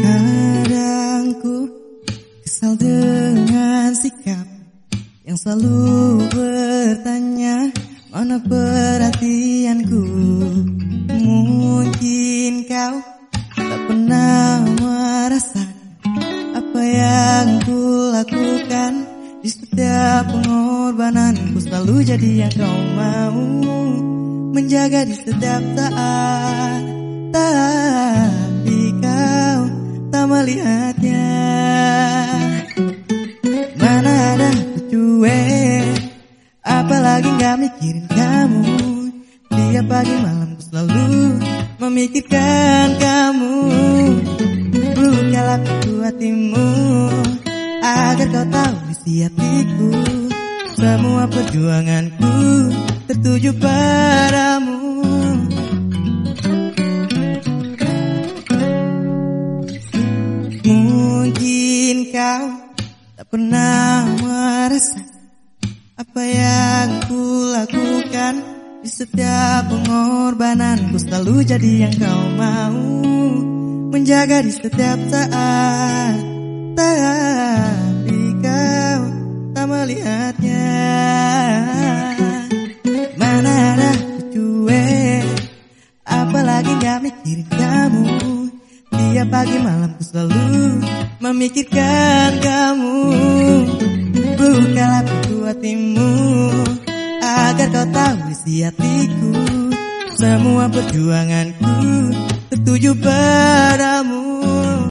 Kadang ku kesal dengan sikap Yang selalu bertanya Mana perhatianku? Mungkin kau tak pernah merasa Apa yang ku lakukan? Di setiap pengorbananku Selalu jadi yang kau mau Menjaga di setiap saat Mikirin kamu. Tiap pagi malam ku selalu memikirkan kamu. Bukalah pintu hatimu Agar kau tahu isi hatiku. Semua perjuanganku tertuju padamu. Mungkin kau tak pernah merasa Apa yang ku setiap pengorbananku selalu jadi yang kau mau. Menjaga di setiap saat Tapi kau tak melihatnya. Mana ada cuek Apalagi gak mikirin kamu. Tiap pagi malam ku selalu memikirkan kamu. Bukalah pintu hatimu kau tahu isi hatiku. Semua perjuanganku tertuju padamu